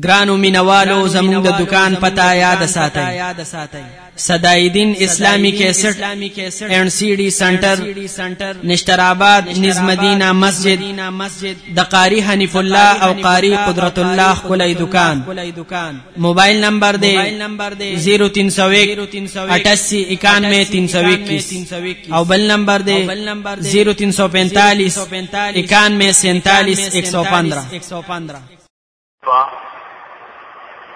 ګرانو مینوالو زموږ د دکان پتا یاد ساتئ. صدایدین اسلامی کیسټ این سی ڈی سنټر نشتر آباد نز مدینہ مسجد د قاری حنیف الله او قاری قدرت الله کلی دکان. موبایل نمبر دی 0301 88 91 او بل نمبر دی 0345 91 115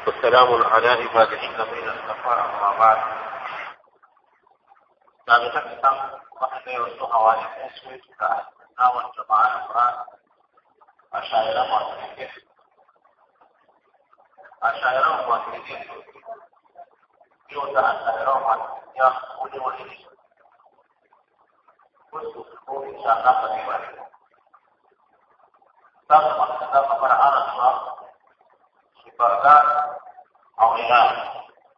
والسلام على عباد الذين اصطفى أما بعد. سابقا تم واحدة والصهوات الأسود كأهلنا والجماعة أشاعرة الله قريبا. شفاء او ایران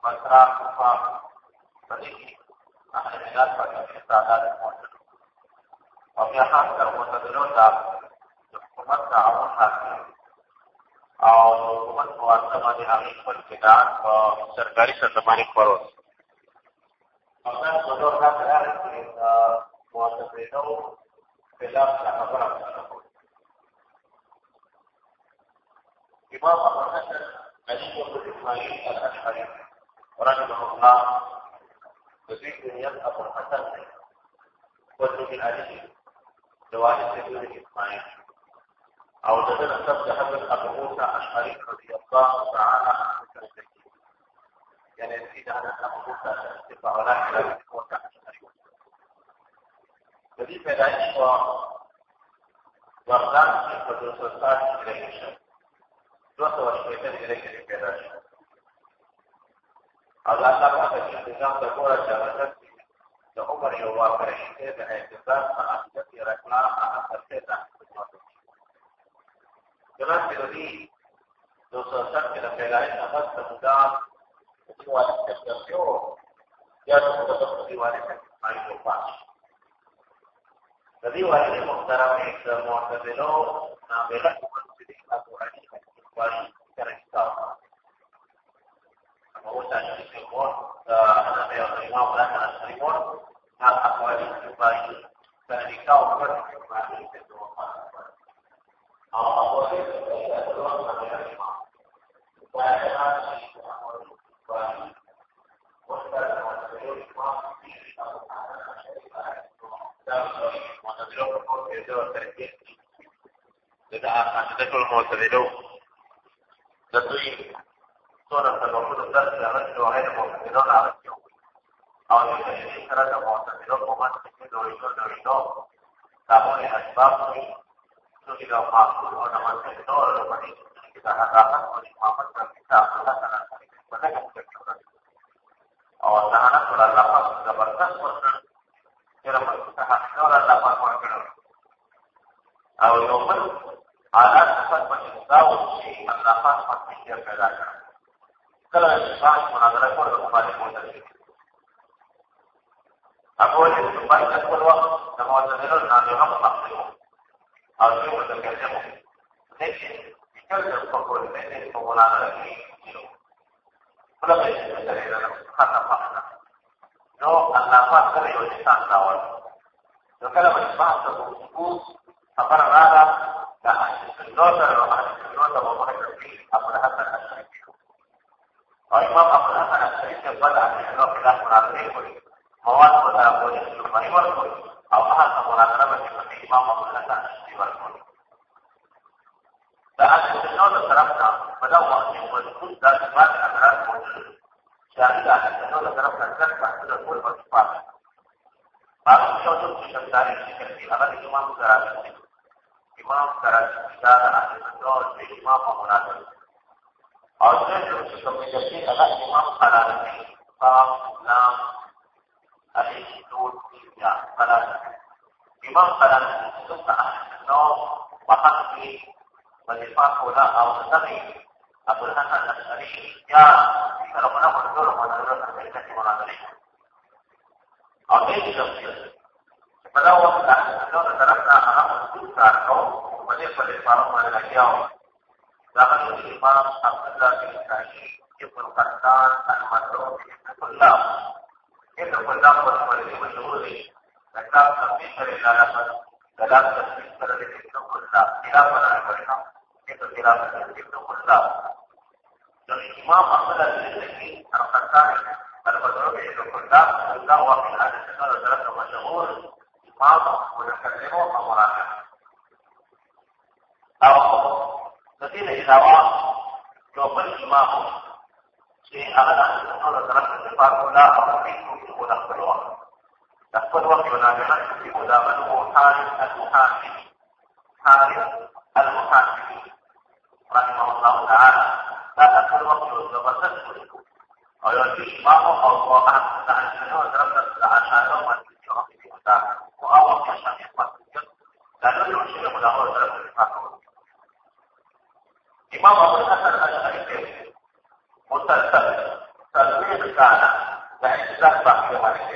بصرا کوفه په دې کې اهل بلاد په استعداد موجود او بیا هم تر متدلو ته د حکومت تعاون حاصل او حکومت په واسطه باندې هغه خپل کتاب په سرکاري سطح باندې خپروي او دا څلور راځي چې مؤسسینو خلاف خبره کوي إمام أبو الحسن علي بن إسماعيل الأشعري رحمه الله. يزيد بن أبو الحسن وزن علي زواج سيدنا إسماعيل. أو تدل سبت حسن أبو موسى أشعري رضي الله تعالى عنه يعني في عن أبو موسى أشعري الأشعري ولا خلاف الأشعري وزيد بن الشام تكون شاركت لأمر يوافق الشيء باعتبار ما أحدث ركلا ما أحدث جناب تلوي دو سو سب کے پیدائش احمد سمودار اسی والے سے کرتے ہو یا تو متفقی والے سے آئی ہو پاس رضی والے محترم ایک معتدلوں نابغہ منصدی ابو علی حکم والی 那我们的主办方是谁好我们办的好我是谁的主办方的人好喂喂喂我是在广州时光机场在和我的客户朋友说再见觉得啊还是在做么我特别逗这是做的什么不懂的人问题我还是我们没多大的用好有些事看到小黄车没做过问题就走一个 namun dengan sebab ini itu tidak mampu orang itu orang kita katakan oleh Muhammad dan kita akan sangat banyak yang berkata awal sangat sudah dapat sudah berkas persen kira kita hati orang dapat warga awal nomor ada tempat menyusau si mendapat pasti dia berada kalau sesuatu menanggapi orang kepada kita Aku boleh waktu أرجو متكلمه لكن يكلم فقول من مولانا ولكن يجب لو أن نفاق سرع الإنسان ناول لو كلام الإسماع تقول سكوت فقر هذا لا أحسن النوتة لو أحسن النوتة ومحكم فيه. أبو الحسن الشريك وإمام أبو الحسن الشريك بدأ في النوتة لا منافقين مواد وتأخذ الشمال والكل أو هذا مناظره وفي إمام أبو الحسن الشيباني رحمه الله فهذا طرفنا فلو ان وجود ذات ما الاغراض موجوده شاهد على الشنو طرفنا كان محدود الكل والصفات بعض الشوط الشمساني الشكل في هذا الامام الزرافي إمام كراچی دا أهل دور دی إمام مولانا دی أو دغه څه چې کومه چې هغه إمام قرار دی قام نام अभी दो तीन चार बराबर एवं बराबर नौ वहां की वजीफा खोला और सभी अबुल हसन अशरी या रमना मंजूर मंजूर का ठिकाना करें और एक शब्द pada waktu itu rata-rata anak menunjukkan kau wajib berdepan pada kiau. Jangan imam Abdullah bin Sa'id Ibn ابو الحسن الاشعري یا سره په نوم ټول مناظره کوي مناظره او دې په دا وخت کې نو د طرف نه هغه مسؤل کار کوو په دې په لپاره باندې راځو داخل الإمام عبد الله بن سعيد ابن قطان المدعو ابن كلاب ابن كلاب والولد مشهور كتاب تنبيه للعلامة كلام تنبيه لابن كلاب خلافة العلماء ابن خلافة ابن كلاب الإمام عبد الله بن سعيد القطان المدعو ابن كلاب الله وفي هذا السنة مشهور إمام متكلم ومراجع أو الذين إذا رأى يوم الإمام في أغلى أن درجة الصفات لا أرضيه في أولى الوقت تقبل وقت ونابعة في أولى من هو حارث المحاسب حارث المحاسب رحمه الله تعالى لا تقبل وقت وتغسل أو يأتي إمامه أو وقع عن سنوات درجة العشاء يوما في يوم في أولى وأول كشف يقبل لا يدرك شيء مدهور درجة الصفات Imam Abu Hasan Al-Ashari متسلسل تطبيق كان باعتزاز بحث واحد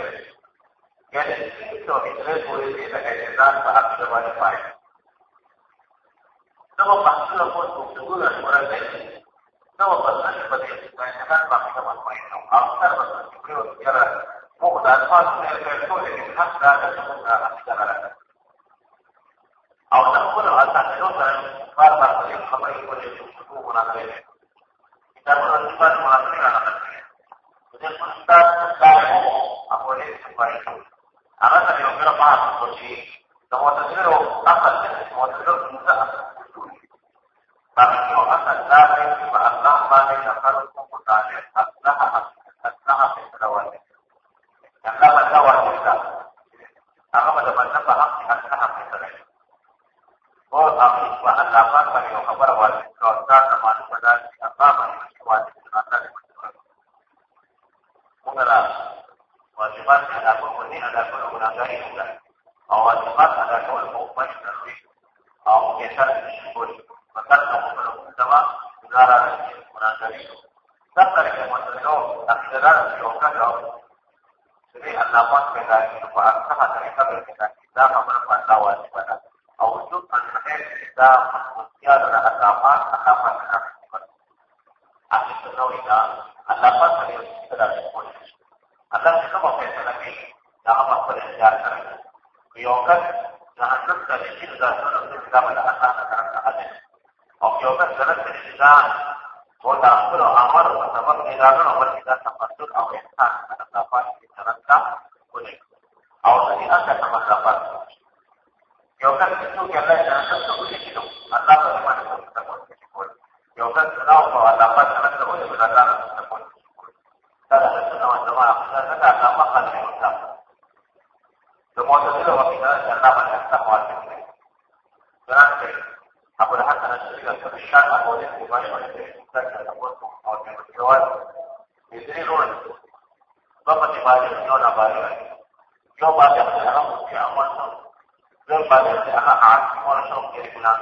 يعني الفيتو بيتريد ويزيد اعتزاز بحث واحد نوع بحث لفوت بسجول المرزين نوع بحث بديل باعتزاز بحث واحد أو سربة تكرير الجرى مغدى أطفال من الفيتول اللي حتى لا تكون أحسن أو تقول أن تحدث عن فارغة الخبرين والتي تشوفون عليها dan menentukan melalui anak-anaknya. Jadi ustaz ustazmu apa ini sebaik itu. Karena tadi orang kira paham kunci. Kamu itu apa takkan jadi kamu itu Tapi kalau akan dari lima Allah bagi nakal kumpulannya aslah aslah aslah Yang dapat lawan kita. Karena pada masa paham aslah aslah. Oh, tapi bahan lapan bagi orang kabar. Mengaji kepada sahabat mereka berkata kita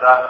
hatta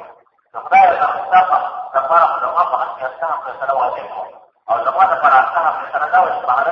سره فیصله وکړه او زما د پر سره دا وه چې بهرنۍ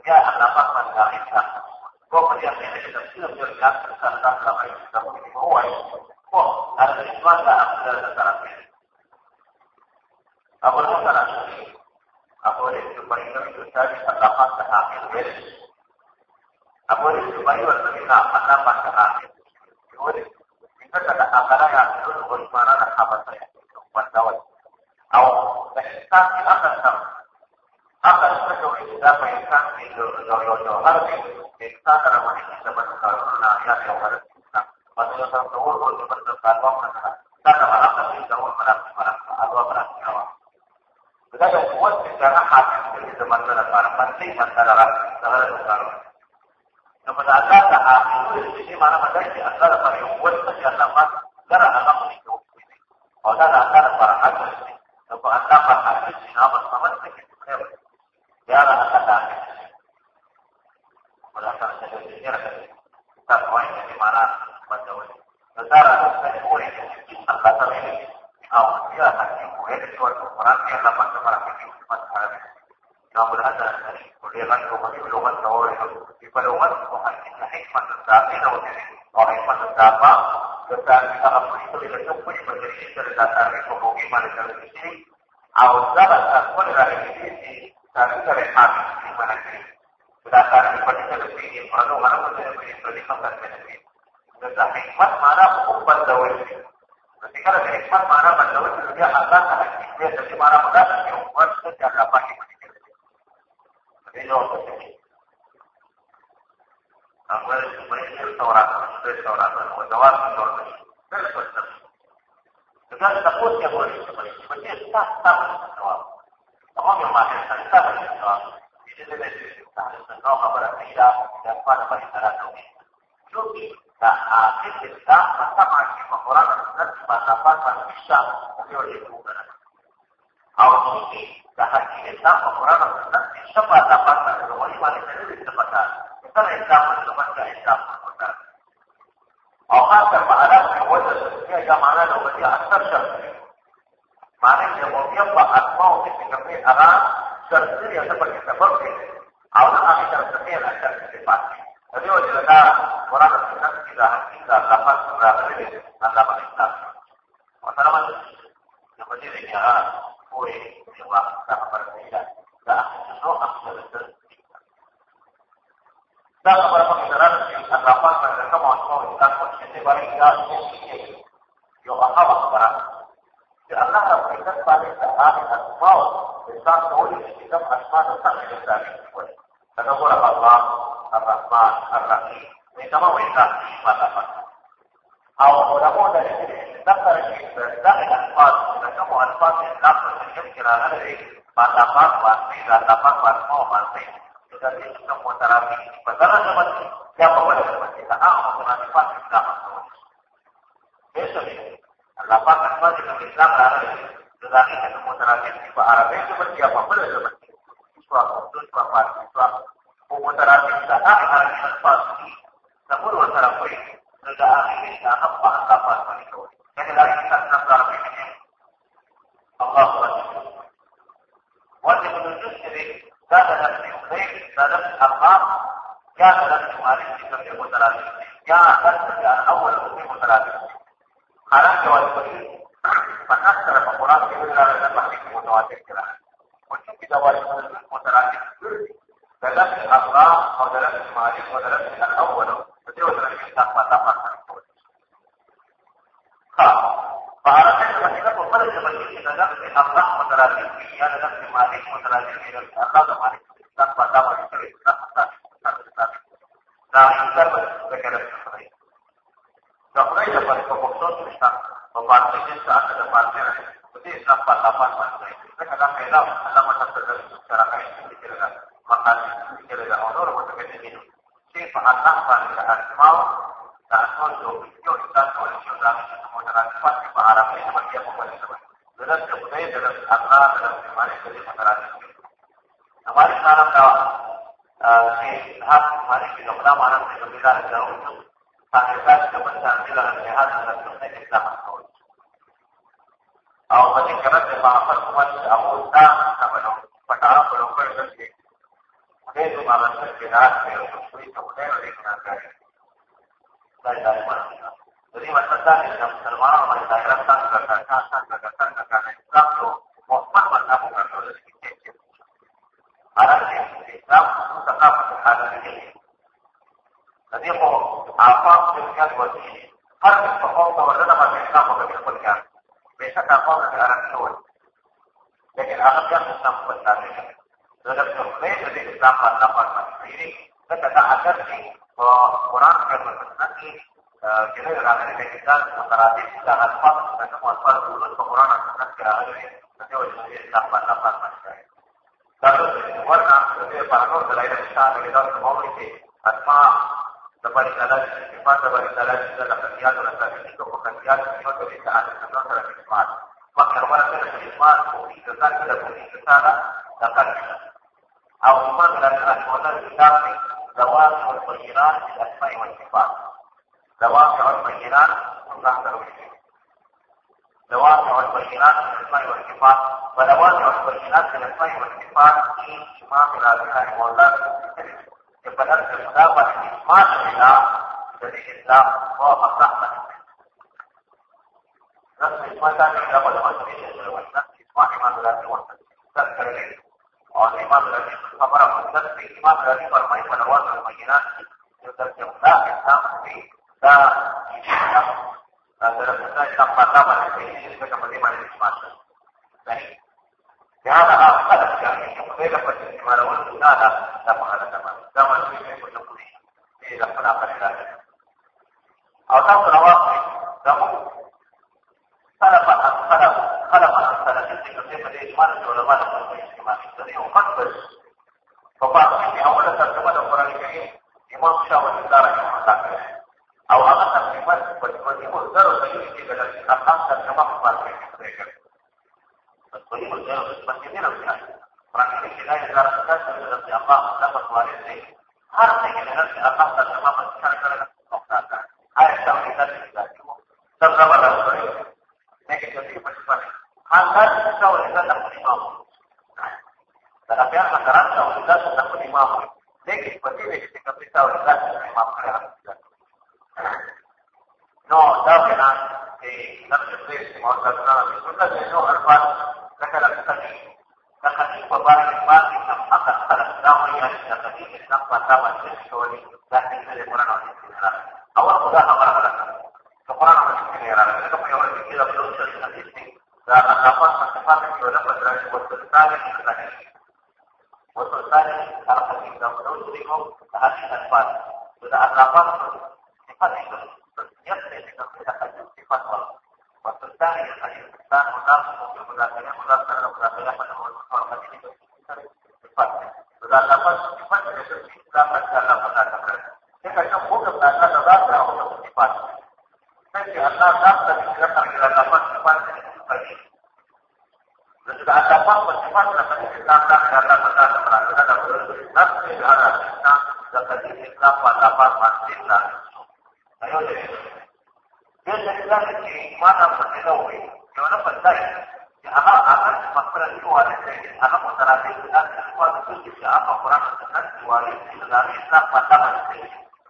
kerjaan dapat menggalakkan. Kau melihatnya kita sudah berkat tentang apa yang kita mau dibawa. Kau ada Islam dalam dalam Abu Hasan Abu Zubair itu tadi terdapat kehakim dari Abu Zubair itu terdapat kehakim. Kita tidak akan ada yang berumur mana sahabat saya. Wartawan. Awal, kita akan sampai hata sio kitapa insani yoyote insana na kuhakikisha matokeo na yake ya uharibifu matokeo ya mtawala kwa kupata salama na sasa baraka za Mungu baraka baraka Allah baraka kwa kadhalika kuweza sana hata kile zamani na para pasti masala la sala ya salama na baada sasa hapo ni maana madaki asala kwa kuweza sana mara ana mwenye kwa sasa asala para hata na kwa asala والكفرات إلا itu تفرق فيه سبحانه وتعالى نقول هذا ولغة لغة لغة توريه فلغة وحسن حكمة الساقين وحكمة الساقة tetapi kalau itu tidak cukup menjadi dari dasar ekonomi mereka sendiri, awal dapat takut dari sisi dari dari hati di mana ini. Berdasar itu lebih ingin orang orang menjadi berdiri pada. дергали. Как что это? Даже на пост я говорю, что болезнь. Вот здесь так, так существовал. Помним, мать, так, так существовал. Или ты говоришь, так, что много барахида, я спать по интернету. Чуки, да, а ты всегда постамаки, популярно, как постапать, подпиша, у него есть угар. А у них, да, хотели там, популярно, как подпиша, постапать, как говорили, вали, это не это пока. Это не это, это пока, это пока. اوقات لما انا بتحولها فيها ده معناه لو بديها استرشف معناه لما بيطلع اسمائه في كمية اغاني شرطية تبقى التفرق او انا شرطية الاكثر في الفاتحة ودي وجه لنا ورانا الناس كده حقيقة لفت راغبين انا بحثنا وطالما يقول لي يا هو ايه يبقى تخبر فيها لا احسن نوع احسن kita beberapa kendaraan yang dapat mereka menghasilkan konsumsi barang yang mungkin yo apa barang karena berikan pada saat dan mau besar tahu kita asma tentang kita karena berapa Allah Ar-Rahman Ar-Rahim mereka mau mereka pada pada Awal dari sini, dakar mereka mau kira-kira dari katika utaratibu badala ya mati jambo wala katika au tunalifanya kama kesho ni alapaka kazi na Islam semua tuzaki katika utaratibu wa Arabi seperti apa? Boleh seperti itu apa itu apa itu apa utaratibu da Arabi pasti namun utaratibu da Arabi apa apa apa itu yang dari kita ini. Allah كان لم يمارس في الكيموثيرابي كان كان اول الكيموثيرابي خرجت والمريض فاكثر فقرات الى المحيط المتواتر كده وشوف دواء الكيموثيرابي دلت الاضرار او دلت المعارف ودلت الاول فدي وترك التقوى تقوى فعرفت الحقيقه وفرق بين نفس الاضرار مترادفيه نفس المعارف مترادفيه الاخر إشارة له تعريفات كمسائل في هذا المسائل لها قول أو قد كبت بعض الناس أو الناس تمنوا فتعرفوا لو كل شيء وليس ما رسل في الناس في التصويت وليه وليس ما كان لا إله إلا الله. وليه ما تسأل إذا مسلمان kita di Quran yang nanti kita dengan ini kita komparatif dengan pas dan pas dulu Quran akan kira nanti wajib dapat dapat macam Lalu warna jadi parno dari Islam dari dalam komuniti asma dapat disalah sifat dapat dalam kerjaan dalam kerjaan itu pekerjaan itu dari saat itu dalam sifat. Maka orang yang sifat bukti kesal tidak bukti kesal akan Awal dari asma kita ذوات الطيران في الأسماء والصفات. ذوات الطيران الله تعالى ذوات والبينات في الأسماء والصفات. وذوات والبينات في الأسماء والصفات في امام الازهر والله يبدأ بالخلافة إسماء الله الذي الله هو الرحمة نفس إسماء الله في الأول والنفس إسماء الله और इमाम रजी हमारा मकसद से इमाम रजी फरमाई फरवाज फरमाइना जो दर्ज होता है नाम से दा तरफ से तब पता बने थे इसमें का बने बने इस्तेमाल नहीं यहाँ ना आप का लक्ष्य है कि मुझे का पति हमारा वो सुना था तब हमारा तमाम तब उसमें मैं कुछ नहीं ये रखना पड़ेगा और तब रवा तब सारा पता सारा خلق أكثر جزء كثير من الإيمان العلماء الاجتماعي الذي يقدس فبعض من أول ترجمة القرآن الكريم إمام شاول الله رحمه الله أو أغنى الإيمان والإيمان الزر سيئ في بلد أقام ترجمة مقال في والطريق الزر مسلمين الزيان Orang ini kita yang harus kita sebenarnya siapa dapat waris ini harus kita harus apa terjemah masyarakat kita ayat yang kita tidak cuma terjemah dalam negatif bersifat الكراسة والإنسان تحت الإمامة ثلاث أيام الكراسة والإنسان تحت الإمامة لكن posible que se capriza o está en el mapa. No, dado que que la presencia de otra persona resulta que no armar la característica la característica para el mar y la mata para la dama y la característica está para la historia. la paz الله پتا ورکړي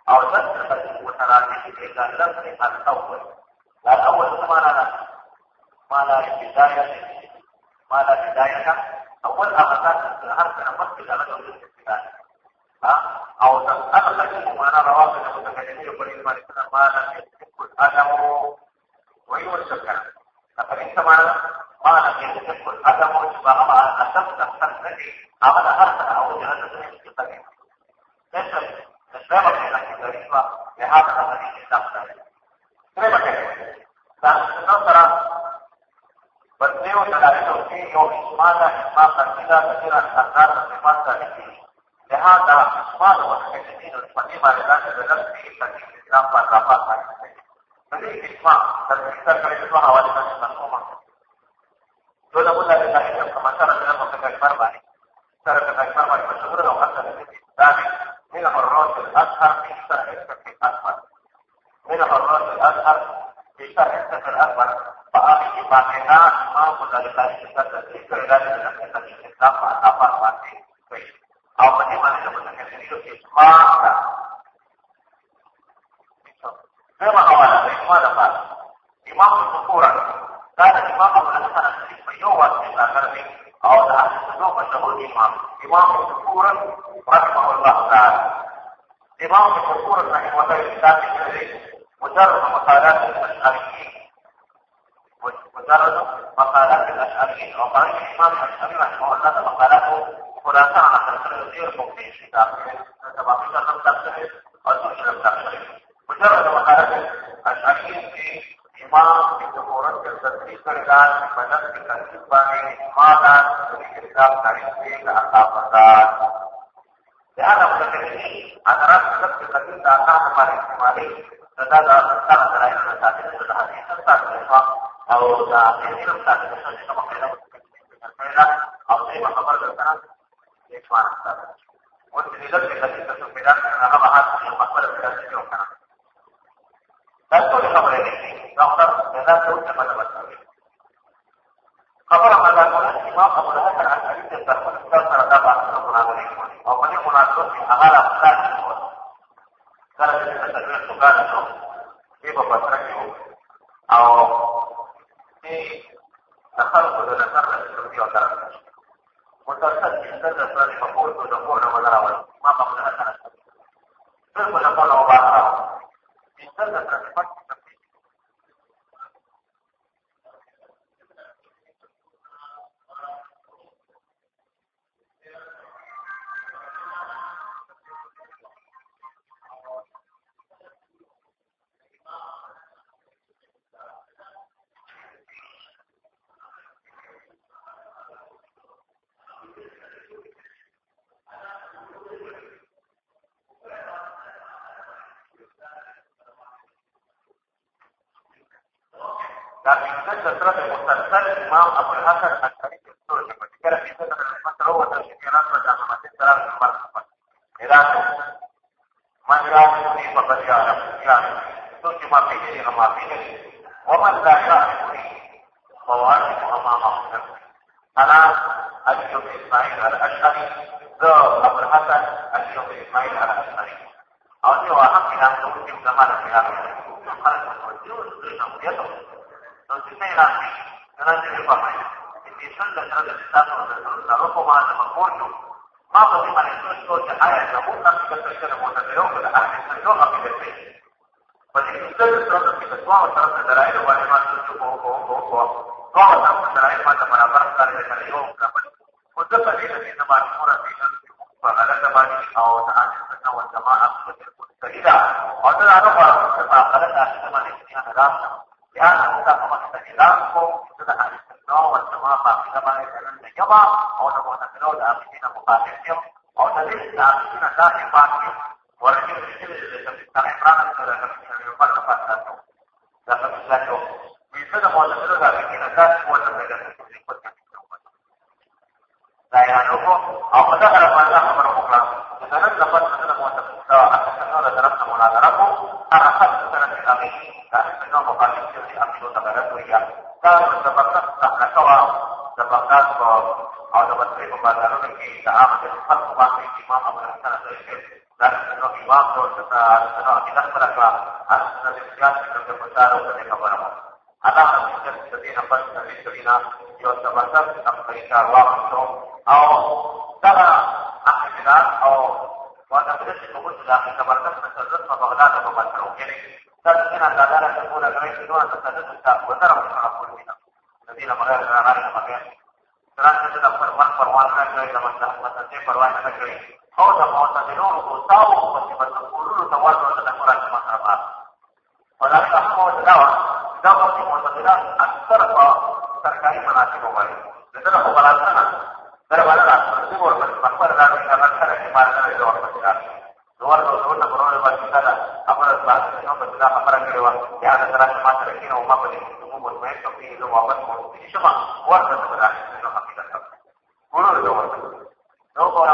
او لږ څه متراکم دي دا لږ څه پتا ورکړي دا اول معنا ده معنا بدايه معنا بدايه اول هغه تاسو هر څه مخکې دا لږ څه بدايه او هغه لږ معنا راوځي چې متکلمي په دې باندې څه معنا ده ادم وایو څه کار اپریست معنا معنا چې ادم او هغه معنا څه څه هغه هر څه او جهان څه کوي ما لم يتم الأدم ويوسف كان فإن معنى ما لم يتم الأدم فهو أسفت السنة عمل أرسل أو جهة في قديم ليس السبب في الكريمة لهذا الذي يستقبل كيف كيف؟ لأن نصر بديو دلائل في يوم إسماعيل إسماعيل كثيرا كثيرا أثار صفات ذلك لهذا إسماعيل والحكمين القديمة لذلك بنفسه التي الإسلام والرفاق فليه إسماع تذكر كلمة حوالي من المفهومة دون بد لله كما شرع من المفهوم الأكبر شرع الأكبر والمشهور لو حتى في الإسلام من الراس الأزهر في شرع الفقه الأكبر من الراس الأزهر في شرع الفقه الأكبر فآخر ما كان إمام لله تذكر ذلك الإسلام والرفاق أو bagaimana kemudian itu isma Memang awal dari semua dapat imam syukuran dan imam melaksanakan penyuat kita kerana awal ahli sunnah masyhur imam imam رحمه الله تعالى. إمام الخصور رحمه الإسلام الشهري مجرد مقالات الأشعريين. مجرد مقالات الأشعريين. وقال الإمام الأشعري رحمه الله مقالاته خلاصة عن التفسير المقيم في داخله تفاصيل لم تختلف والسنة لم تختلف مجرد مقالات الأشعريين في إمام بظهورات التدريس الآن بنفس الإسلام ماذا؟ في الإسلام تاريخي لأصحاب الدار متكلمين أنا رأس نفس الذي تأخذ مع الاحتمالي فهذا كان ترى أن التعليم في الحديث تستطيع أو تعليم التعليم كما قيل أو زي ما خبر السنة يسمع وانت لذلك الذي تشوف بذلك أنا ربعات من المقبلة في هذا اليوم كان لا تقول خبر إليه نقدر لا تقول common સમસ્યા માટે બરાબર કાર્ય કર્યો قدرت العلم انما المرة في فغلت بني أو تعالى السنة والجماعة فإذا قدر أنا فرق ما غلت أحسن من الدنيا نظام لأن هذا كما استخدامكم ضد أهل السنة والجماعة في زمان الجماعة أو نبوة الأخرين مقابلهم أو تدريس الأخرين دائما شاء الله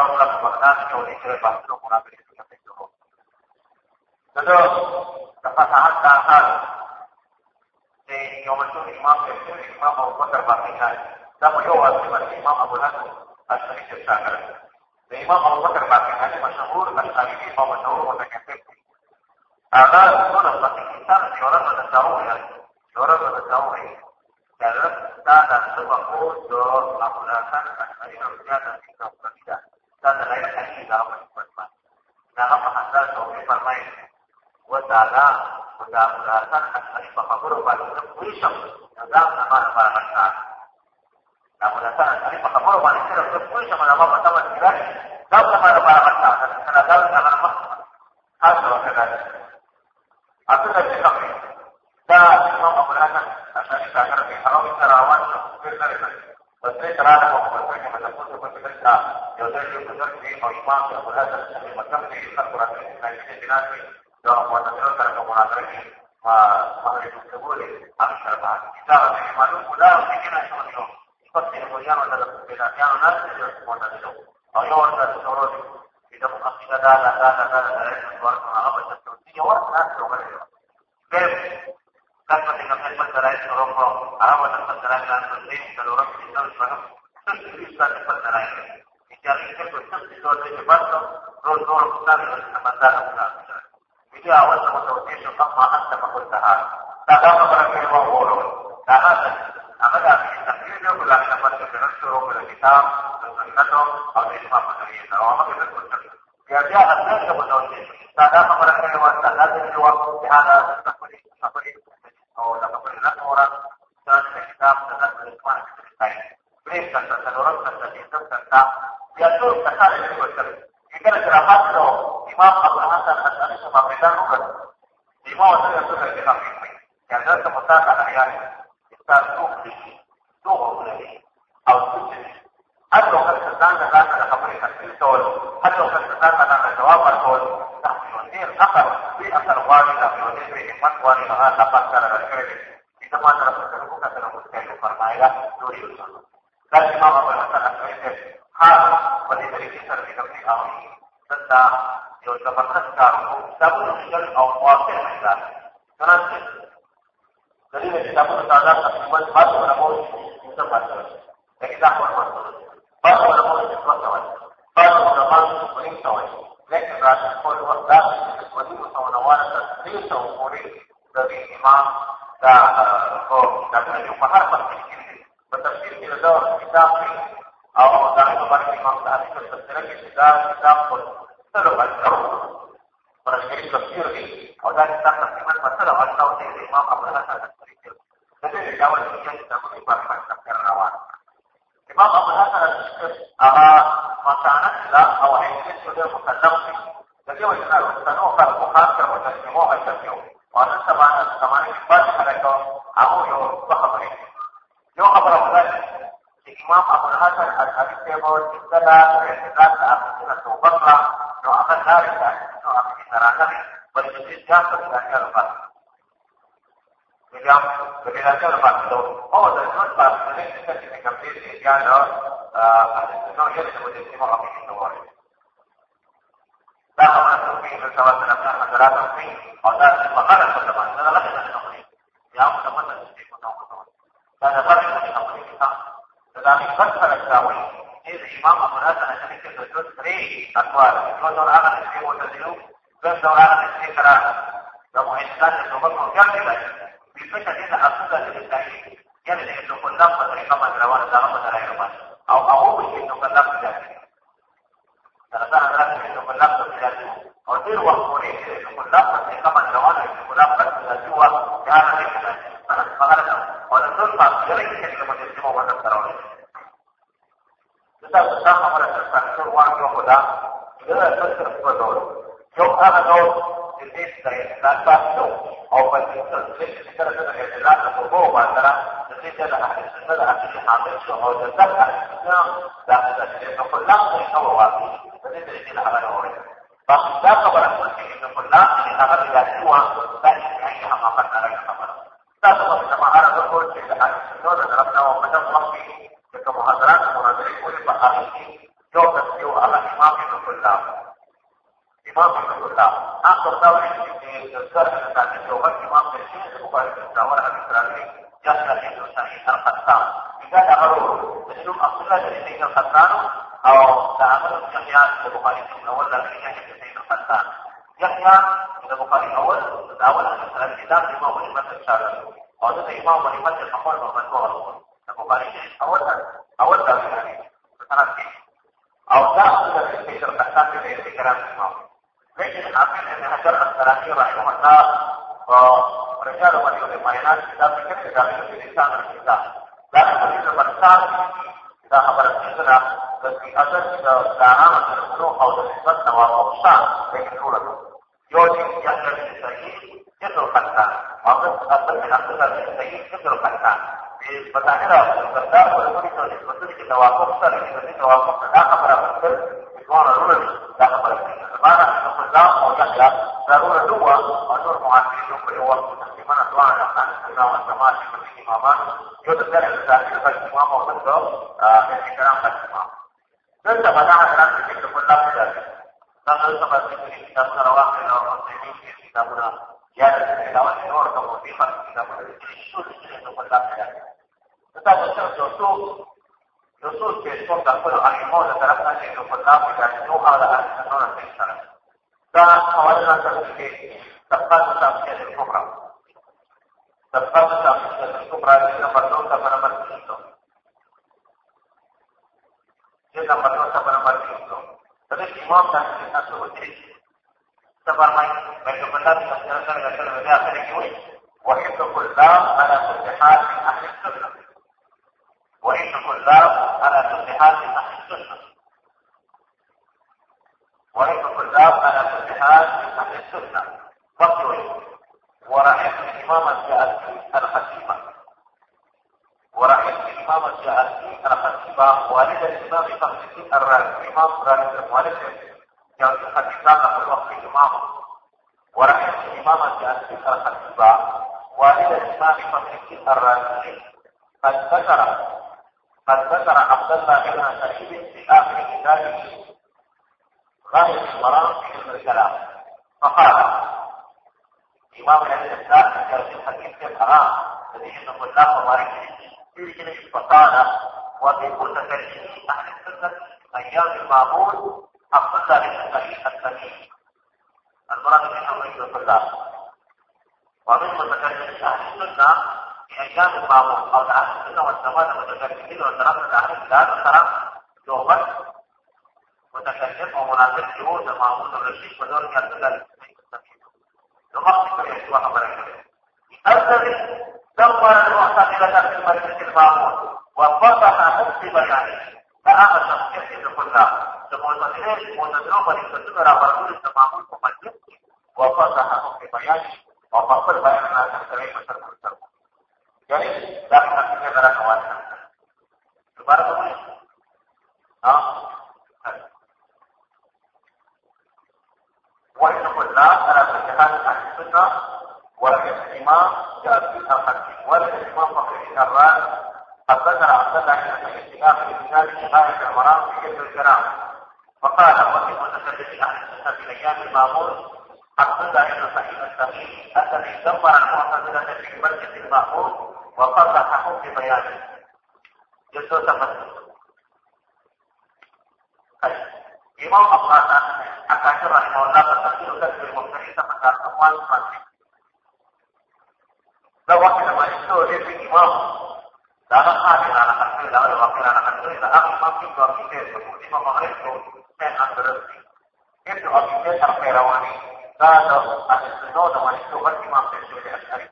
Kau Allah kau wa ta'ala berdasarkan dari bapak kurban itu bisa dalam nama para saat. Nah, berdasarkan dari bapak kurban itu dapat dalam nama para kira dalam nama barang saat karena dalam nama hasil kerana atau dari kami dan semua kebenaran akan disampaikan kalau kita rawan berkali Menteri terhadap pemerintah yang kita seperti kita, yaitu di besar di Oisman, yang berhasil di macam di Islam, kurang lebih dari sini dinasti, dalam kuasa terhadap pemerintah ini, pasará tanto tiempo, lo rojo y tanto para tanto pasará. Y ya que se puede tanto todo el paso, rojo todo tanto se pasará tanto. Video awal sama tawfiq sama hatta makul tahar. Tadama barakai wa wolo. Tahatan. Amada takdir dia pula dapat terus suruh pada kita, sunnah atau al-isma pada kita. Awak kita masa kata sama bukan? أما مكانك لا أو عينيك ده مكلف. لكن هو يقال انه قد مخاطر وتسموه التسميه وأنا سمعنا سمعنا بعض حركه أبو يو بخبرين يو خبر أولاد الإمام أبو الحسن الحديث تيمو تلا اعتقاد اخذنا توبنا لو أخذ ذلك انه اخذ تراكم بل يجب جاسر إلى الفرق diciamo, perché la terra ha fatto cosa, non basta, non è che si capisce che hanno زوجته والاتفاق في الزواج لا تقرأ في الزواج من أبناء لا تنقي أو لا تقرأ في الزواج هذا لا يجب أن نقرأ يا أخي تقرأ في الزواج هذا فرق في تقريبها لذلك فسر الزاوي إذ إمام أبو الحسن الشريف الدكتور تري أقوال الدكتور أنا الشيخ وتدلو الدكتور أنا الشيخ د اهل حامل شو او د ذکر دا د دې په لفظ کې نو واقعي دې دې نه هغه اوري دا خبره کوي چې په الله کې هغه د یو دا چې هغه په کار خبره دا څه چې ما هر څه کوي چې دا نو دا رب نو په تاسو باندې چې کوم حضرات مرادي کوي په هغه کې یو تاسو یو هغه امام په الله امام په الله هغه دا وایي چې ذکر نه تاسو یو امام په شي د بخاري دا ور حدیث راغلی جاسر ابن صحیح القطان دا هغه د شوم اصله د دې القطان او د عمل يحيى د بخاري په اول د کې چې سید الفتان يحيى د بخاري اول د اول د کتاب د امام محمد اشاره او د امام محمد الحمد په فتوا د بخاري اول اول د کې او دا د سید الفتان د ذکران امام لیکن حافظ ابن حجر الاسقلاني رحمه الله bahwa mereka dapat lebih mainan kita pikir tidak lebih sangat kita dan begitu besar kita kabar kita meski asal kita sekarang terus atau sesuatu nama usaha dengan ulang jadi yang dari segi itu kata maka asal dengan dari segi itu kata di petahira serta berbeda seperti kita wakaf dan kita wakaf dan kabar betul itu orang lain kita kabar kita sekarang kita mau jalan dharura kubwa watoto maadhimisho kwenye wakutakimana swala na watamasha kwenye imama yote yale yataathiri kwa kimama watoto katika msimamo sasa baadaye sasa tutakwenda kwa sasa basi kitabu na wake na wasaidizi kitabu na yale na watoto kama vifa kitabu na shule zinazokwenda Tetapi sesuatu, sesuatu yang ke sonda kwa alimu na tarafani kwa sababu ya ndoa la anasema sana का हवाला करके सप्ताह सामने देखो का सप्ताह सामने देखो प्राचीन नंबर दो सफ़ा नंबर तीन सौ ये नंबर दो सफ़ा नंबर तीन सौ तभी इमाम साहब के साथ होते सफ़ा माई मैं तो बता दूँ संचालन का चल आपने क्यों تقسيم الإمام غالبا والده يعني الإسلام نقول وقت الإمام ورحمة الإمام في أن تكرة الإباء والد الإمام تقسيم الرازي قد ذكر قد ذكر عبد الله بن سعيد في آخر كتابه غاية المرام في الكلام فقال إمام الإسلام تقسيم حديث الحرام الذي يشرب الله وبارك فيه فقال وبكل تكريم أهل حجاز المعمول الصلة للقريب السمين المراد من أمره الصلاة ومن متكلم أهل السنة في أيام المعمول أو أهل السنة والسواد متكلمين وترفض أهل الكلام الحرام يومك متكلم ومناسب جهود المعمول الرشيد ودور كالسلة نمسك يسوع أمرك الذي دور المعتقدة في المسجد المعمول وفتح مكتبا بيانه هغه شخصیت چې قلنا د معتزله معتزله په نسبت راوړل د معمول په مجلس أو په صحه په بیان أو په خپل بیان راځي کوي په سر سره یعنی دا څنګه څنګه راکوي دوباره کوي ها وإن قلنا على صحة أهل السنة والاستماع جاء في الأخر والاستماع فقه الشران ذكر عبد الله بن في آخر كتاب نهاية المرام في جسر الكلام. فقال وفي متكلم مجلس أهل السنة في أيام المأمون عبد الله بن سعيد التميمي الذي دبر المعتزلة في مسجد المأمون وفتحه ببيانه جزء تمسك Imam Abu Hasan Akashir rahimahullah bertafsir dari Mufsiri tentang temuan masjid. Bahwa kita itu dari Imam لا نقابل على حسن إلى غير واقع على حسن إلى أقصى من ضربتين ثم مغربته كان أندرسي ابن أبي القيرواني بعد الاستناد والتوبة ما في الشيء الأشعري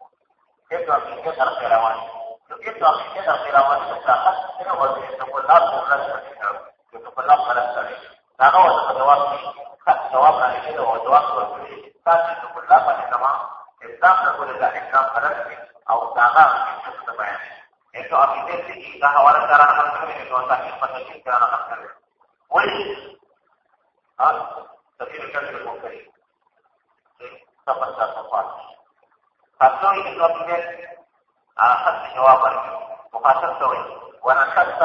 ابن أبي القيرواني ابن أبي القيرواني تتاخذ من وزير التقلات والرسل يتقلات ولسل لأنه الخدوات خد جواب على كده وجواب والكلية فاتي التقلات إنما إبداع كل الله إكرام فلسل أو تعالى في الشيء itu aktivasi kita awalnya cara kami itu sakit pada kita anak kami. Wajib, ah, tapi kita tidak boleh. Sama sama pasti. Kalau itu aktivasi, ah, jawaban, mukasab soi. ونسبت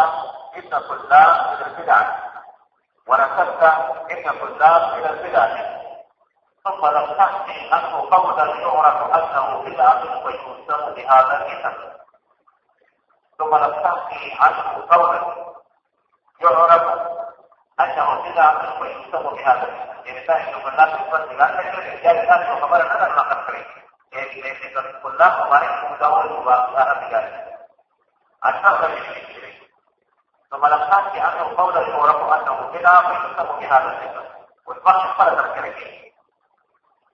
ابن كلاب إلى البدع ونسبت ابن كلاب إلى البدع ثم لم تحكي انه قولا يعرف انه بدعه ويسمى بهذا الاسم ثم نستنقي عنه قولا يعرف انه بدعه ويسمى بهذا. يعني فاهم الناس يفضل لا تكفي رجال الناس وخبر الادب ما كفري يعني ليس كلها وبارك مدور وأهل بذلك. أشهر ثم نستنقي عنه قولا يعرف أنه بدعه ويسمى بهذا. الاسم والفرق فرد الكريم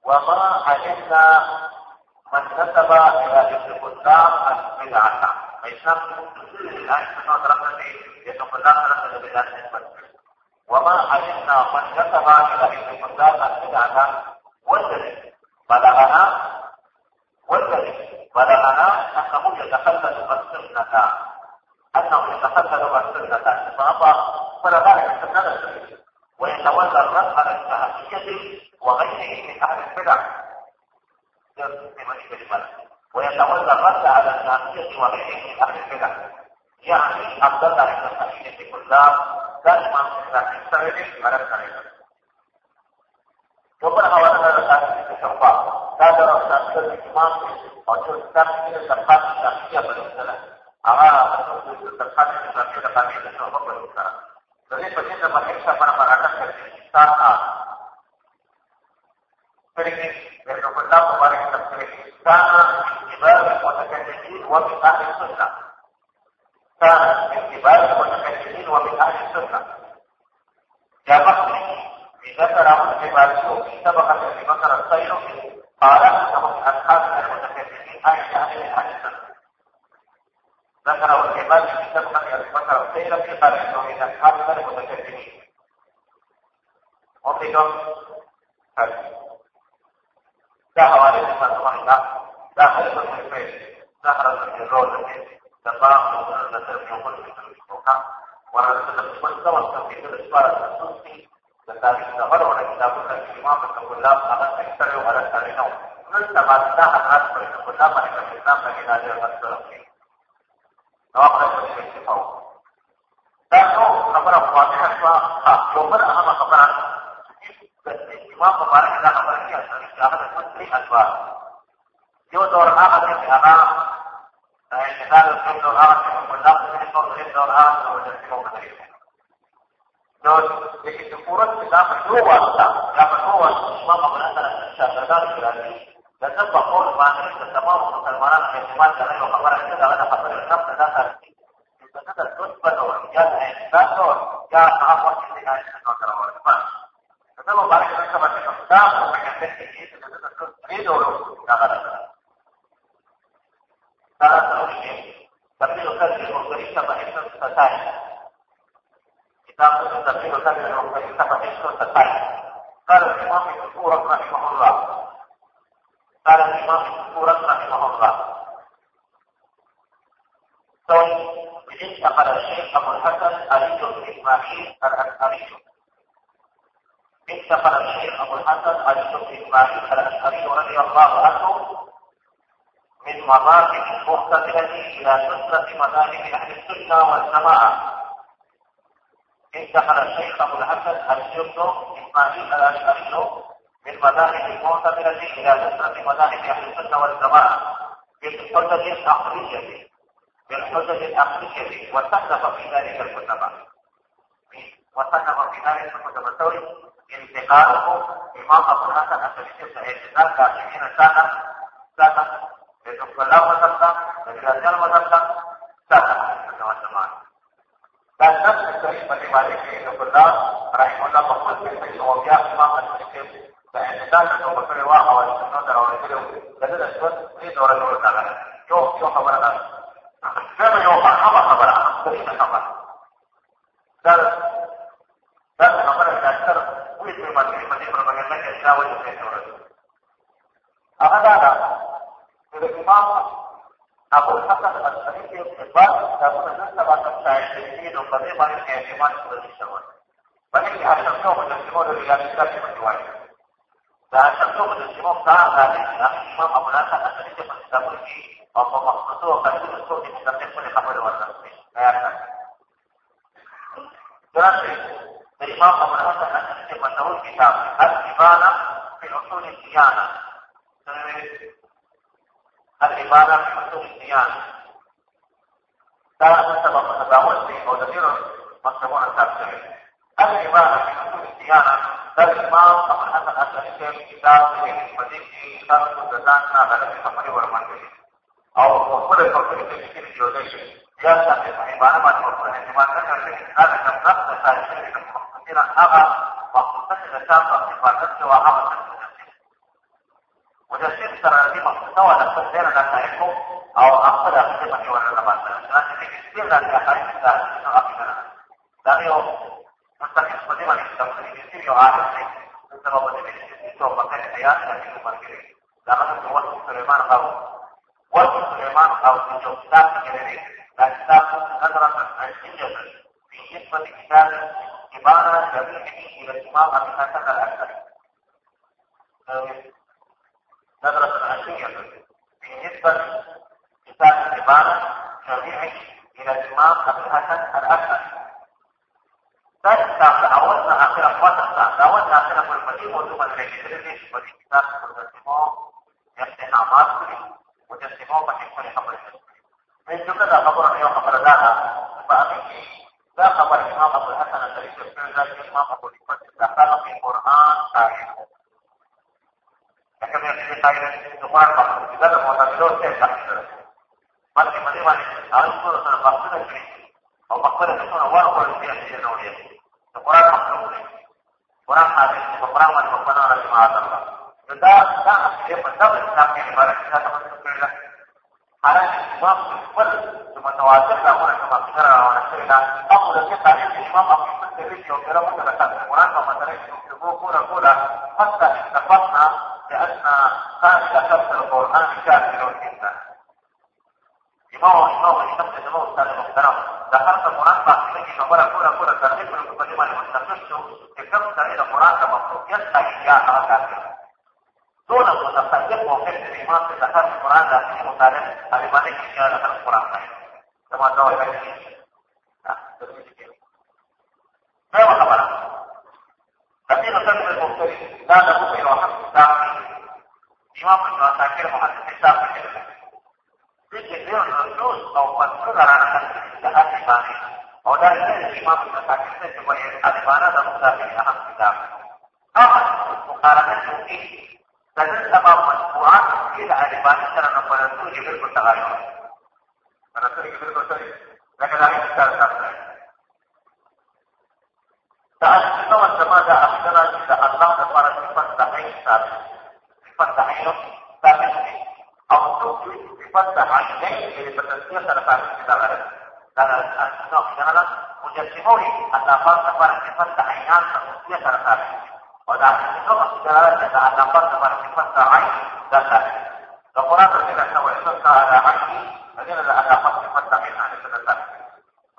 وما علمنا من نسب إلى ابن الاسلام البدعه فإسلام الآن وما علمنا من نسب إلى ابن قدام البدعة والذي بلغنا والذي بلغنا أنه يتخلف السنة أنه يتخلل السنة فأبى فلا ذلك السنة ويتولى الرد على الجهمية وغيره من أهل البدع ويتولى الرد على الجهمية وغيره من أهل البدع يعني عبد الله بن الحسين كلها دائما في السنة على السنة Beberapa warga negara di tempat, ada orang yang imam, atau kita ini tempat yang dia belum jelas. ahora nosotros terkait dengan kita kami itu semua berusaha. Jadi begini mereka para masyarakat berkisah Pergi dari kepada kepada kita sana اتباع المتكلمين ومن أهل السنة. فاتباع المتكلمين ومن أهل السنة. يا بخري ذكر ابو الحباسي في طبقه ابي بكر الصيرفي قال انه من أصحاب المتكلمين أهل أهل السنة. ذكر ابو الحباسي في طبقه ابي بكر الصيرفي قال إنه من أصحاب المتكلمين. وفي ذكر ده حوالي من الله دا حرکت کوي دا حرکت کې راوړل کېږي دا په خپل نظر کې یو څه کوي ورته د خپل څه څه کې د سپارښت سوسي دا تاسو ته ورونه دا په کې ما په خپل لاس هغه څه یو حرکت کوي نو نن سبا دا حرکت پر خپل لاس باندې په اسلام کې دا ډېر خطر دی نو هغه څه چې پاو دا نو خبره واضحه شوه او بل هغه خبره چې د امام مبارک دا خبره کې اصلي هغه د خپل اخبار دور آخر وجسمه مدرسة دور لكن الكورة إذا مشروع واسطة إذا مشروع الإمام مبارك الشاذلات الكلامي dan sebab kau mana semua musulmanan Islam dan itu kabar itu adalah kabar Islam dan dasar. Itu dasar terus betul. Ya, betul. Ya, apa sih yang kita tahu tentang Islam? Kenapa balik ke sama kita? Kita mengenai ini itu dasar terus ini dulu kabar itu. Cara terus ini. Tapi lokal di lokal sama itu selesai. Kita harus tapi lokal di lokal sama itu selesai. Kalau Imam itu kurang rahimahullah قال الإمام الكفورة رحمه الله ثاني انتقل الشيخ أبو الحسن علي بن إسماعيل الأشعري انتقل الشيخ أبو الحسن علي بن إسماعيل الأشعري رضي الله عنه من مذاهب المعتزلة إلى نصرة مذاهب أهل السنة والجماعة. دخل الشيخ أبو الحسن الشيخ إسماعيل الأشعري من مذاهب المعتزلة إلى نصرة مذاهب أهل السنة والجماعة. بالحجج العقلية بالحجج العقلية وصنف في ذلك الكتب. وصنف في ذلك الكتب. الثوري انتقاله إمام أبو الحسن الشريف اعتزال كاشفين سنة سنة besok-besok peserta, belajar peserta, sama teman-teman. Dasar sektor matematik di Indonesia, rahimahullah berfungsi sebagai objek imamat sistem فإنسان لو بكل واحد أو السنة أو الكلام لذا الأسود ليه دورة دورة تعالى شو شو خبر هذا. كما يوقع؟ خبر خبر. كيف خبر؟ دار دار خبر الأكثر ويت من مدينة مدينة برمجة لك الشاوي في الدورة أبدا اول فصل اصلي کې اثبات کتابونه دلته باندې تایید أو په دې باندې اعتماد کړی شوی بلکې اصل څو د سیمو د ریاضت کې مجوای دا اصل څو د سیمو کار غالي نه په معنا سره اصلي کې کتابونه کې أو په مخصوصو أو کلیو څو د کتابونو په خبره ورته دراسه د امام ابو حسن اصلي کې مشهور کتاب الديوانه في اصول الديانه في مكتوب الديانة لا سبب متداول فيه أو دليل مكتوبون التفسير العبادة في مكتوب الديانة الإمام أبو الحسن الأشعري في كتاب بديع شرط الزكاة على الحمد والمنزل أو مقبول الفقر في كتير جودي يا سامي العبادة ما تقول أن ما تكره هذا كم نفس سائر المقصودين أغا مخصوصة الزكاة في فاتت وعامة وتفسير السرادي محتوى التفسير لا تعرفه أو أقصد أقسمة ولا نبات لكن التفسير لا تعرف ذلك لأنه مستقيم قديما التفسير التفسير يعارض سبب التفسير ومكان الحياة لكن ممكن لأنه هو سليمان أو وجه سليمان أو سجوكتات كذلك لا كتاب نظرة علمية في نسبة كتاب عبارة جميعه إلى الإمام أبي حسن الأشعري نظرة عشية بالنسبة كتاب العبارة جميعي إلى الإمام أبي الحسن الأشعري ذلك تعودنا آخر فترة تعودنا آخر مرمتي موضوع الرجل ودي كتاب تقدمه يفتح أعمال وتسموه بحكم خبر من جملة خبر أيها خبر ذاها فأمين لا خبر الإمام أبو الحسن الشريف يقول ذلك الإمام أبو الحسن دخل في القرآن تاريخه ته تاسو بلکې په دې باندې هغه سره خپل أو خپل څه ورکړ چې نه وي د قران مخلوق قران حافظ په قران باندې په نور جماعت الله دا دا په دغه اسلام کې برکت تاسو کړل هغه ما خپل د متواضع راوړل چې ما سره راوړل دا هغه د تعلیم چې ما په دې کې أو سره په تاسو قران په مدرسه کې وګورئ کولا حتى استفدنا لأن خارج كتب القرآن كان facultades, además dan dahin Kemudian ketika sama itu ada hati, ini adalah apa sifat dahin ada serta.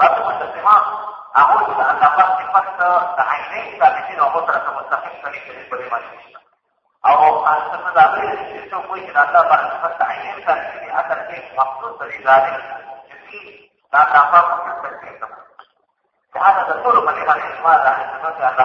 Batu mujassimah Aku juga dapat sifat ke tapi tidak aku terasa mustahil sekali dari sebagai manusia. Aku sebenarnya itu pun tidak dapat sifat ta'ini dan ini akan maksud dari zalim. Jadi tak dapat mungkin seperti itu. هذا تدل مليئة الإجمال عن السنة أن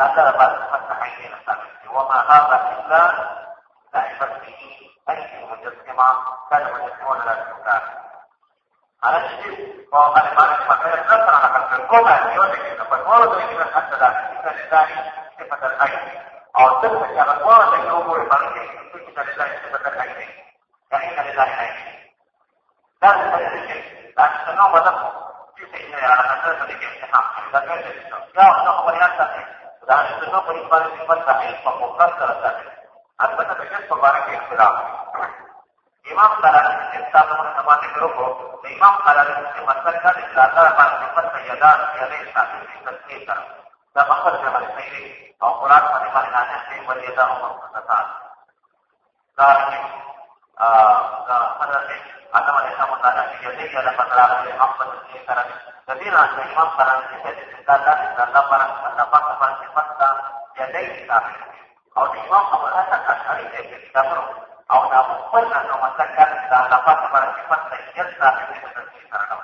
ذكر بعض المفتحين الخمس وما هذا إلا لعبت به. أي مجسمة كان مجسمون لا تكتاب على الشيء. وقال مالك ما كان ذكر على خلف الكومه يقول لك إنه قد ورد إلى حتى لا يكون beriman sifat sahih pembukaan terhadap Albatta dengan pembarang ikhtilaf. Imam Talani kita teman-teman di grup, Imam Talani dimasukkan di antara para sifat sayyadah yang satu sifat kita. Dan apa zaman ini, Al-Quran mana-mana yang berbeda umur kesesatan. Dan pada atau ada sama tanda jadi ada masalah oleh apa ini karena jadi rasa imam para kita dikatakan dan dapat dapat sifat jadi لديك او د امام ابو الحسن اشعري د استمر او د ابو خپل نو مسکر د لفظ پر صفت تشکیل سره د تشکیل سره نو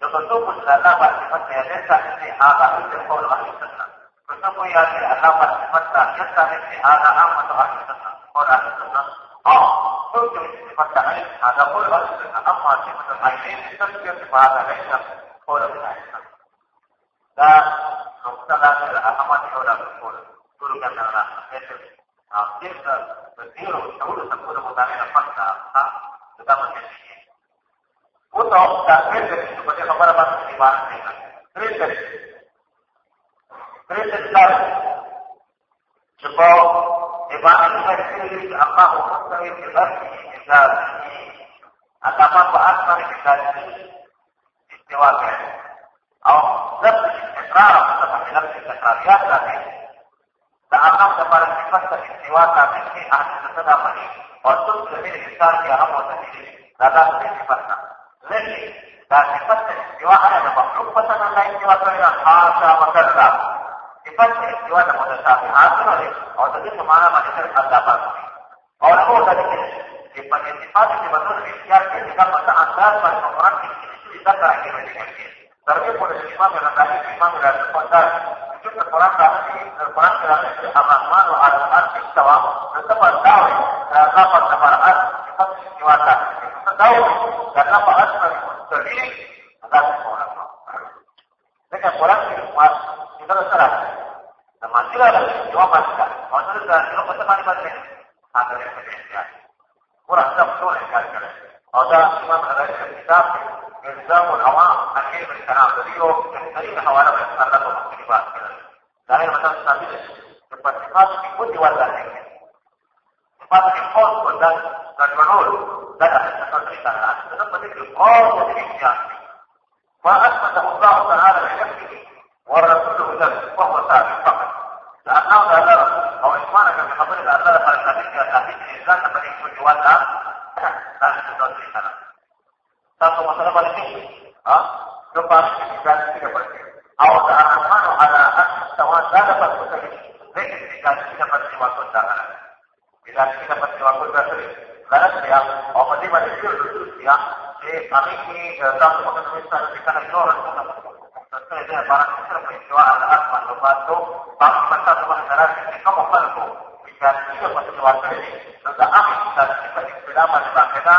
یو څه تو په الله پر صفت یې د تشکیل هغه د قول اهل سنت په څه په یاد الله پر صفت تشکیل سره د هغه عامه اهل سنت او اهل سنت او څو چې صفت تشکیل هغه قول اهل سنت اما چې په تشکیل سره د تشکیل په هغه لښه قول اهل سنت دا berdiri dahulu sebelum mutanya fakta, tak kita menjadi untuk tak kritis seperti kepada bahasa di mana ini. Kritis, kritis dari sebab ibarat sendiri apa hukum dari berarti misal atau apa asal تکرار او متفهمت کې تکراریات راځي د هغه لپاره صفت ته استوا راځي چې هغه څه ده پرې او څو زمينه انسان کې هغه وته شي دا د صفت نه لکه دا صفت ته استوا هغه د مخلوق په څنډه نه استوا کوي خاصه مقصد صفت ته استوا د متشابهات نه لري او د دې معنا باندې تر الله پاک او هغه د دې چې په صفات کې بدلون اختیار کوي دا په انداز باندې قرآن کې ذکر راغلی دی Al-Quran da ake Ar-Rahman wa Al-Arsh istawa da sama dawo da kafa da fara'at sifat istiwata da dawo da kafa asmar dalili da ta kora daga Quran ne ma kita da sara da masira da yawa masika wannan da ina fata mani ba si kami ini datang ke mengenai di sana itu orang tentu ini barang itu peristiwa ada asman membantu bagi masa semua negara di kamu perlu jika dia peristiwa ini sudah amin dan kita tidak pada kita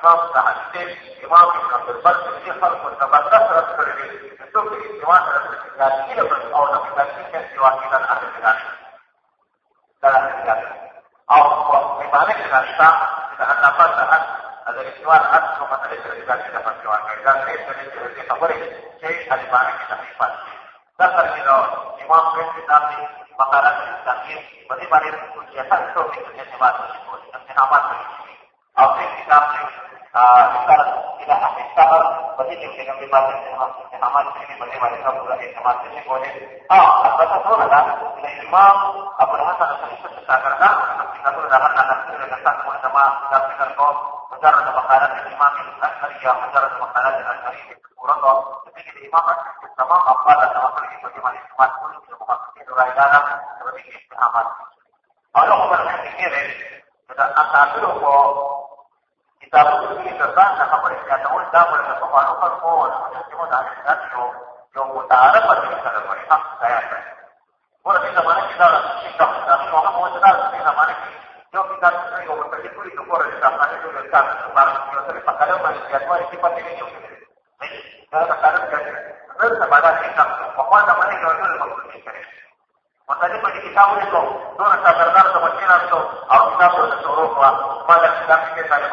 imam sahadin imam ibn Abdul Bakr ini harus berbatas terus berdiri itu peristiwa adalah dan tidak bertolak dibandingkan kewakilan ahli dengan dalam negara. Allah dibalik dengan kita tidak akan dapat saat saat rumah tadi cerita tidak dapat keluarga dan sering cerita favorit saya ada banyak kita sifat. Dasar kita imam kita di makanan kita ini bagaimana ujian itu itu sifat tersebut dan selamat tersebut. Apa kita kita tidak akan sabar begitu dengan bebas amal ini bagaimana kamu lagi amal ini boleh ah apa satu ada imam apa nama sana sana kita karena kita sudah dapat anak kita sama sama kita kau مجرد مقالات الإمام الأشعري مجرد مقالات الأشعري في الكورة ketika الإمام أشعري تمام أقوال الأخر في مجمع الإسماء كل المحققين رأينا sebagai istihamat. Kalau orang yang kiri, kita akan dulu kita butuh kita kan apa yang kita tahu dah boleh kita faham kan pun yang kita dah আগামীতে থাকব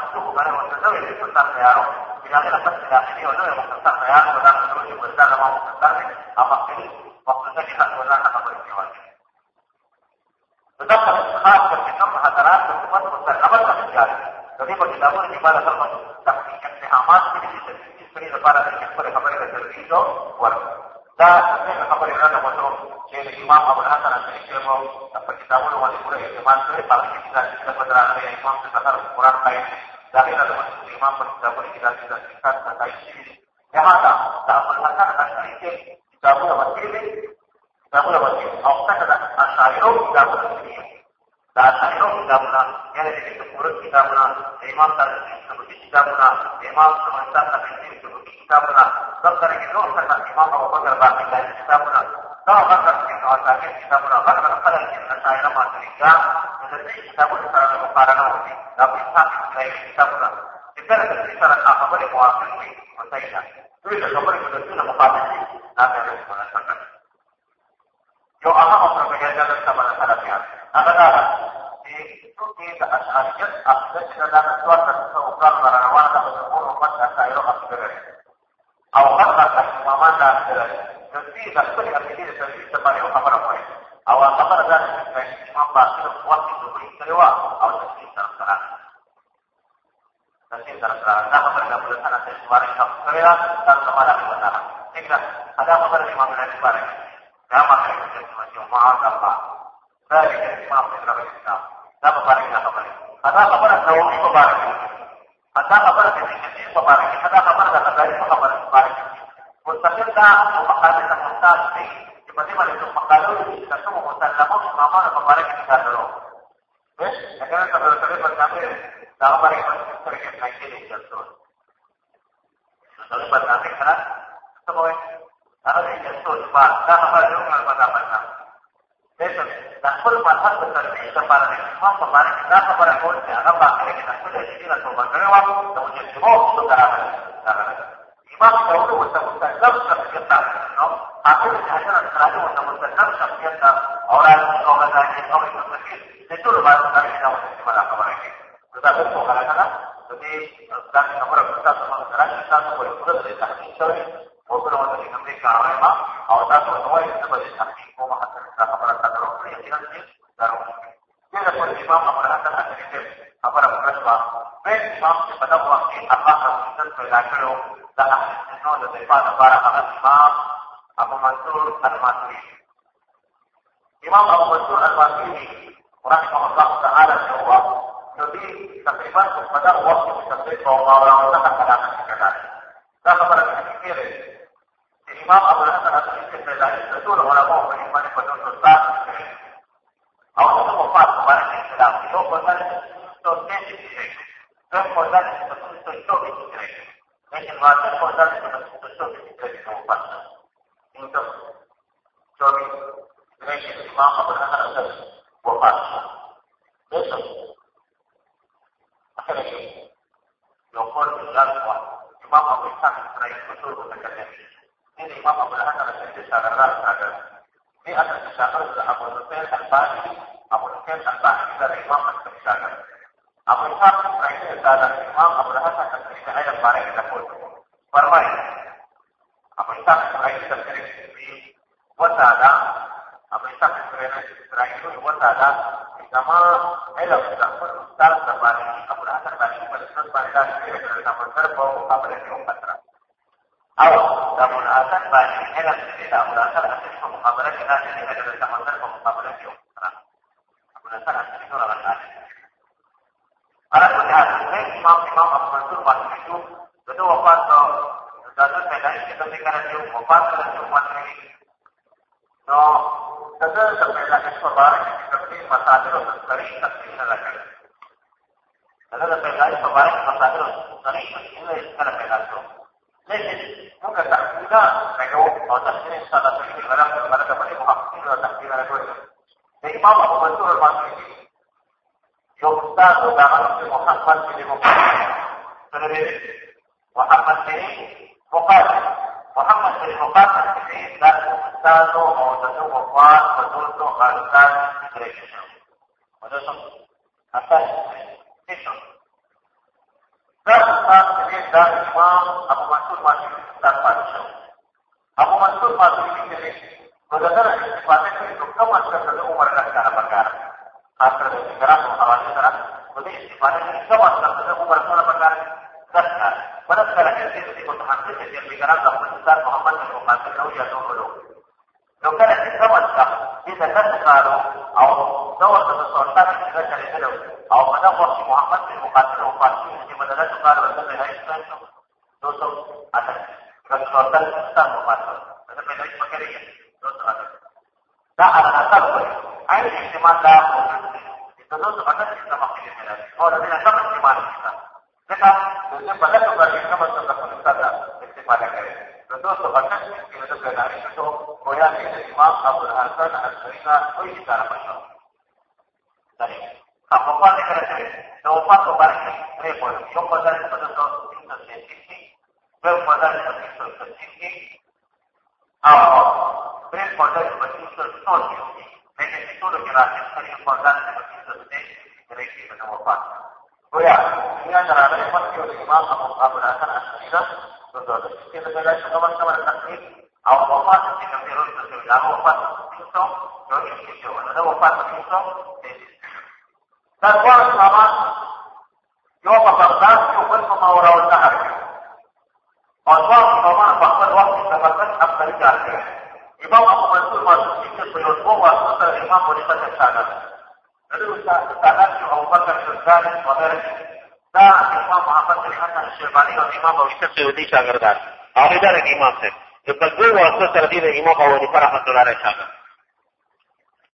ta da da da da da da ma su ko ba ne wa da ne ko ta ya ro Tidak ini untuk yang mengkesan saya, kemudian terus berbeda sama mengkesan apa ini maksudnya kita sebenarnya akan peristiwa. Tetap khas berkitab hadarat berkuat besar apa terjadi. Jadi bagi kamu ini pada termasuk tapi yang amat ini bisa istri lepas dari kepada kabar dari itu buat. Dan ini kabar yang ada masuk jadi imam Abu Hasan dan mau dapat kita mau pura yang iman itu paling kita kita pada yang imam sekitar Quran kayak داخله د مسعود امام په کتابونو کې داسې تحقیقات پټای شوي دي لهدا د ابوالحسن اشعري کې کتابونه ورکړي دي کتابونه ورکړي او څنګه د اشعرو کتابونه ورکړي د اشعرو کتابونه یعنې د قرآن کتابونه د امام طرزي سبکي کتابونه د امام سمنتا تفسیر سبکي کتابونه دغه رنګه نور څنګه امام ابوبکر باقي کتابونه ini dari sebagai kabar apa ini. Awal kabar dan Imam Bakir buat itu beri kerewa. Awal itu terserah. Nanti terserah. Nah, kabar boleh sana saya suara yang kerewa dan kepada kebenaran. Jika ada kabar Imam Nabi Barang. Ya, maka itu masih maaf apa. Dari Imam Nabi Islam. Ada kabar yang kabar. Ada kabar yang Nawawi kabar. Ada kabar yang Tirmidzi kabar. Ada kabar yang dari kabar kabar. Mustahil ka ما خبره دا خبره کول چې هغه باقی ده خپل شي له توبه کړو او چې موږ څه راغلي dan ahli sunnah dan daripada para ahli imam Abu Mansur Al-Maturidi. Imam Abu Mansur Al-Maturidi rahimahullah taala bahwa Jadi takriban pada waktu sampai kaum orang tak akan ada sekitar. Tak kepada kita Imam Abu Hasan Asy-Syafi'i berkata, betul orang mau beriman pada dosa. Awak itu wafat kemarin di Islam. Itu bukan untuk sesi Dan bukan untuk untuk itu. Ini masa bukan untuk untuk itu di wafat. Untuk jadi ini Imam Abu Hasan Asy-Syafi'i wafat. Besok akhirnya Yokor Islam Imam Abu Hasan Asy-Syafi'i betul betul ini Imam Abu Hasan Asy-Syafi'i secara rasa ini ada kisah dari Abu Nusair Al-Bani Abu Nusair Al-Bani dari Imam Al-Syafi'i Abu Syafi'i itu adalah Imam Abu Hasan Asy-Syafi'i ayat barang kita pun bermain Abu Syafi'i itu terjadi wasada Abu Syafi'i itu wasada sama elok sudah pun ustaz terbalik Abu Hasan Bani Al-Syafi'i pada dari nama terbau Abu Hasan أو ده مناسب باندې علم دې دا مناسب اصل په مقابله کې راځي چې د پاتې شو ابو منصور ماتوریدي کوي نو د دغه پاتې کړي نو کم از کم د عمر نه ښکاره پکار خاص کر د ګرام حواله سره نو د استفاده کې کم از کم د عمر سره پکار دس کال بلس کله کې چې متحقق دي د ګرام د افغانستان محمد بن مقاتل او یا نو نو کله چې کم از کم دې د دس کالو او دور د سلطنت کې راځي او په دغه وخت محمد بن مقاتل او فاطمه چې مدد کار ورته نه راځي نو dan sortan susah memasuk. Karena beda itu pakai dia. Terus ada. Tak ada rasa. Ayo istimewa dah. Itu terus ada kita makin beda. Oh, dari rasa istimewa kita. Kita itu pada kembali kita masuk ke kita istimewa kali. Tentu sebatas kita benar itu royal Imam Abdul Hasan dan Sina itu cara masuk. Tadi. Apa pun dikata itu. Nopal kembali. Repot. Kau pada pada itu. Kau pada potential certificate au prepotenți potential social. Vedeți sigur că la acest fel important de potential state, direcții pe numărul 4. ويا من أن هذا يفكر الإمام أبو أبو الحسن الشريرة بالضبط كيف بلا شك ما شمل التقليد أو وفاة في كثير من الدول أو وفاة كيسو يوجد كيسو أنا وفاة كيسو تدور الإمام يوم بغداد يقول ما وراء النهر کې او دواړه سامان په خپل وخت کې تفصیل افضل کار کوي امام ابو منصور ماسوسی چې په یو دوه واسطه سره امام بني فتح شاګرد دغه استاد استادان چې ابو بکر شزاد وغیرہ دا امام محمد بن حسن شیبانی او امام ابو یوسف سعودي شاګردان هغه دا امام څه چې په دوه واسطه سره د امام ابو حنیفه رحمۃ اللہ علیه شاګرد